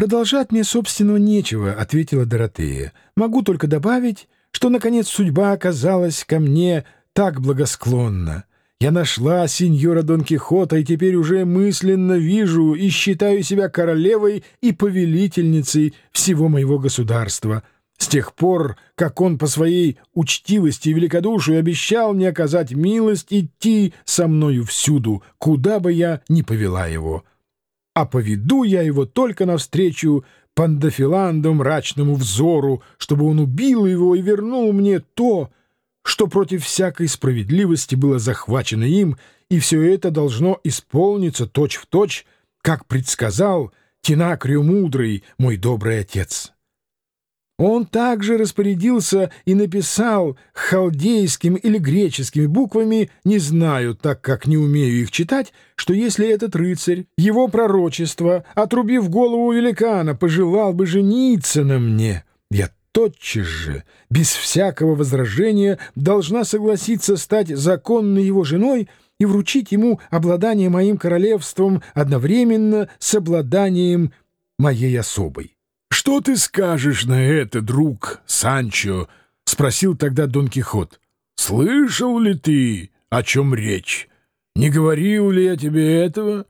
«Продолжать мне, собственно, нечего», — ответила Доротея. «Могу только добавить, что, наконец, судьба оказалась ко мне так благосклонна. Я нашла сеньора Дон Кихота и теперь уже мысленно вижу и считаю себя королевой и повелительницей всего моего государства. С тех пор, как он по своей учтивости и великодушию обещал мне оказать милость идти со мною всюду, куда бы я ни повела его. А поведу я его только навстречу Пандафиланду мрачному взору, чтобы он убил его и вернул мне то, что против всякой справедливости было захвачено им, и все это должно исполниться точь-в-точь, точь, как предсказал Тинакрию Мудрый, мой добрый отец. Он также распорядился и написал халдейскими или греческими буквами, не знаю, так как не умею их читать, что если этот рыцарь, его пророчество, отрубив голову великана, пожелал бы жениться на мне, я тотчас же, без всякого возражения, должна согласиться стать законной его женой и вручить ему обладание моим королевством одновременно с обладанием моей особой. «Что ты скажешь на это, друг Санчо?» — спросил тогда Дон Кихот. «Слышал ли ты, о чем речь? Не говорил ли я тебе этого?»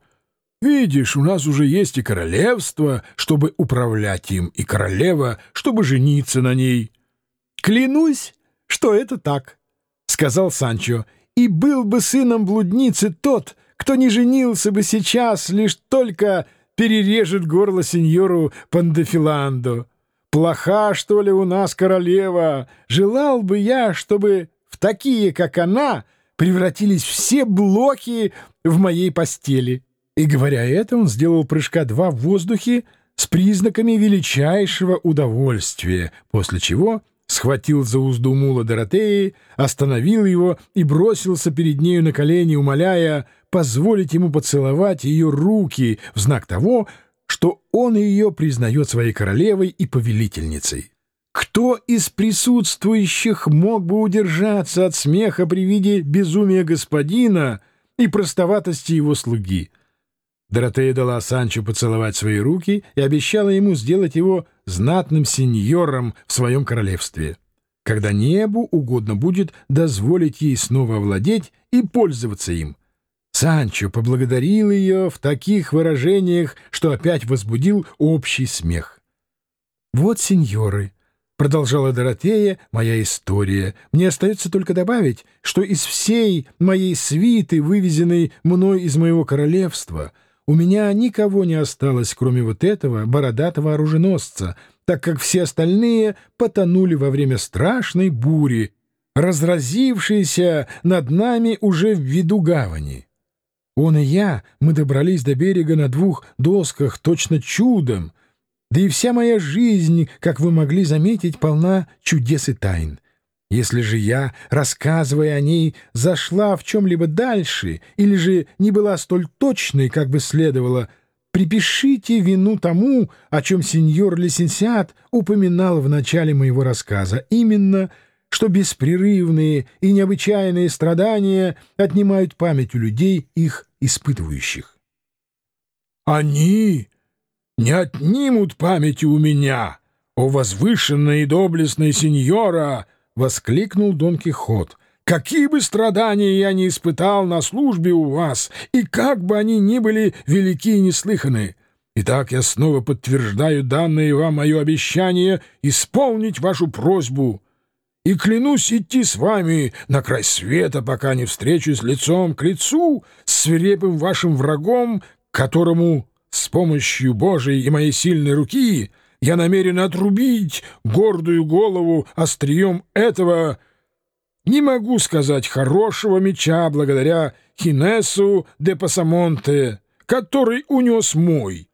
Видишь, у нас уже есть и королевство, чтобы управлять им, и королева, чтобы жениться на ней. — Клянусь, что это так, — сказал Санчо, — и был бы сыном блудницы тот, кто не женился бы сейчас, лишь только перережет горло сеньору Пандафиланду. Плоха, что ли, у нас королева? Желал бы я, чтобы в такие, как она, превратились все блоки в моей постели. И, говоря это, он сделал прыжка два в воздухе с признаками величайшего удовольствия, после чего схватил за узду мула Доротеи, остановил его и бросился перед нею на колени, умоляя позволить ему поцеловать ее руки в знак того, что он ее признает своей королевой и повелительницей. Кто из присутствующих мог бы удержаться от смеха при виде безумия господина и простоватости его слуги? Доротея дала Санчо поцеловать свои руки и обещала ему сделать его знатным сеньором в своем королевстве, когда небу угодно будет дозволить ей снова овладеть и пользоваться им. Санчо поблагодарил ее в таких выражениях, что опять возбудил общий смех. «Вот, сеньоры», — продолжала Доротея, — «моя история. Мне остается только добавить, что из всей моей свиты, вывезенной мной из моего королевства, — у меня никого не осталось, кроме вот этого бородатого оруженосца, так как все остальные потонули во время страшной бури, разразившейся над нами уже в виду гавани. Он и я, мы добрались до берега на двух досках точно чудом, да и вся моя жизнь, как вы могли заметить, полна чудес и тайн. Если же я, рассказывая о ней, зашла в чем-либо дальше или же не была столь точной, как бы следовало, припишите вину тому, о чем сеньор Лисенсиат упоминал в начале моего рассказа, именно, что беспрерывные и необычайные страдания отнимают память у людей, их испытывающих. «Они не отнимут памяти у меня, о возвышенная и доблестная сеньора!» — воскликнул Дон Кихот. «Какие бы страдания я ни испытал на службе у вас, и как бы они ни были велики и неслыханы, итак я снова подтверждаю данное вам мое обещание исполнить вашу просьбу» и клянусь идти с вами на край света, пока не встречусь лицом к лицу с свирепым вашим врагом, которому с помощью Божией и моей сильной руки я намерен отрубить гордую голову острием этого, не могу сказать, хорошего меча благодаря Хинесу де Пасамонте, который унес мой».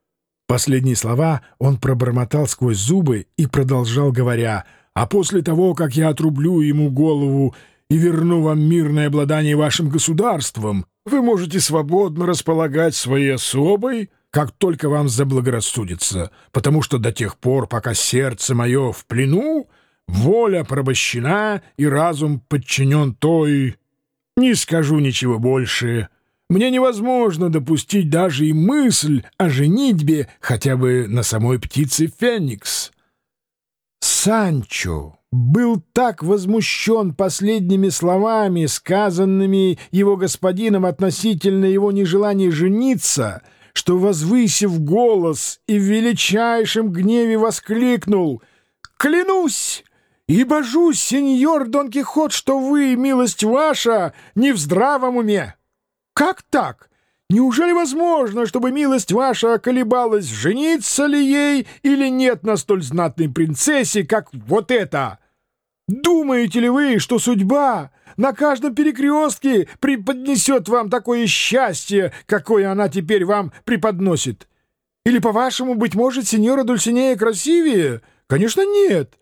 Последние слова он пробормотал сквозь зубы и продолжал, говоря, «А после того, как я отрублю ему голову и верну вам мирное обладание вашим государством, вы можете свободно располагать своей особой, как только вам заблагорассудится, потому что до тех пор, пока сердце мое в плену, воля порабощена и разум подчинен той... Не скажу ничего больше. мне невозможно допустить даже и мысль о женитьбе хотя бы на самой птице Феникс. Санчо был так возмущен последними словами, сказанными его господином относительно его нежелания жениться, что, возвысив голос и в величайшем гневе воскликнул «Клянусь!» И божусь, сеньор Дон Кихот, что вы, милость ваша, не в здравом уме. Как так? Неужели возможно, чтобы милость ваша колебалась, жениться ли ей или нет на столь знатной принцессе, как вот это? Думаете ли вы, что судьба на каждом перекрестке преподнесет вам такое счастье, какое она теперь вам преподносит? Или, по-вашему, быть может, сеньора Дульсинея красивее? Конечно, нет.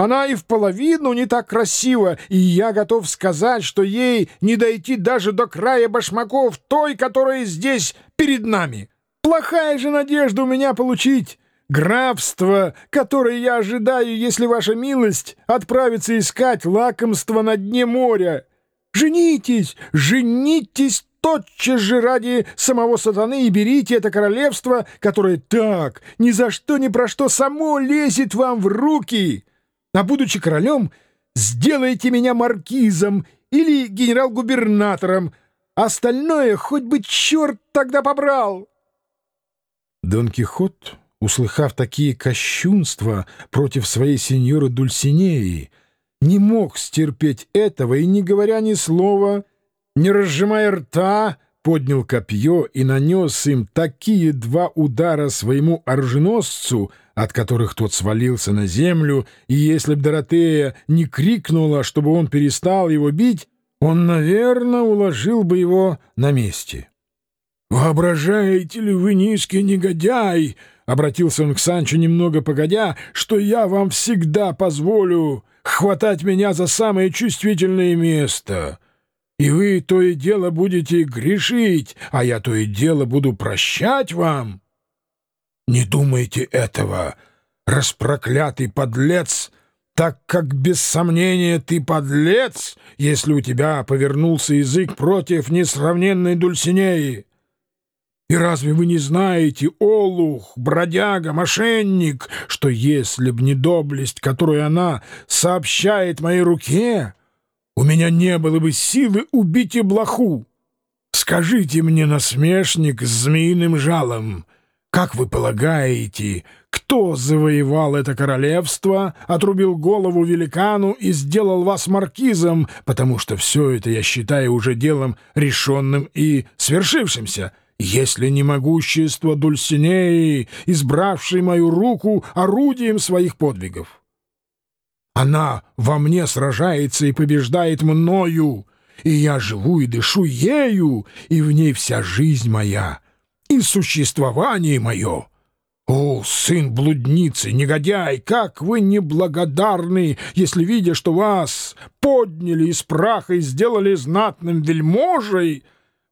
Она и в половину не так красива, и я готов сказать, что ей не дойти даже до края башмаков той, которая здесь перед нами. Плохая же надежда у меня получить графство, которое я ожидаю, если ваша милость отправится искать лакомство на дне моря. Женитесь, женитесь тотчас же ради самого сатаны и берите это королевство, которое так, ни за что ни про что само лезет вам в руки» а будучи королем, сделайте меня маркизом или генерал-губернатором. Остальное хоть бы черт тогда побрал. Дон Кихот, услыхав такие кощунства против своей сеньоры Дульсинеи, не мог стерпеть этого и, не говоря ни слова, не разжимая рта, поднял копье и нанес им такие два удара своему оруженосцу, от которых тот свалился на землю, и если б Доротея не крикнула, чтобы он перестал его бить, он, наверное, уложил бы его на месте. «Воображаете ли вы, низкий негодяй?» — обратился он к Санчо немного погодя, — «что я вам всегда позволю хватать меня за самое чувствительное место» и вы то и дело будете грешить, а я то и дело буду прощать вам. Не думайте этого, распроклятый подлец, так как без сомнения ты подлец, если у тебя повернулся язык против несравненной Дульсинеи. И разве вы не знаете, олух, бродяга, мошенник, что если б не доблесть, которую она сообщает моей руке, у меня не было бы силы убить и блоху. Скажите мне, насмешник с змеиным жалом, как вы полагаете, кто завоевал это королевство, отрубил голову великану и сделал вас маркизом, потому что все это я считаю уже делом решенным и свершившимся, если не могущество Дульсинеи, избравшей мою руку орудием своих подвигов? Она во мне сражается и побеждает мною, и я живу и дышу ею, и в ней вся жизнь моя, и существование мое. О, сын блудницы, негодяй, как вы неблагодарны, если, видя, что вас подняли из праха и сделали знатным вельможей,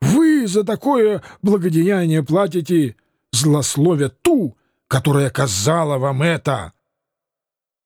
вы за такое благодеяние платите, злословя ту, которая оказала вам это».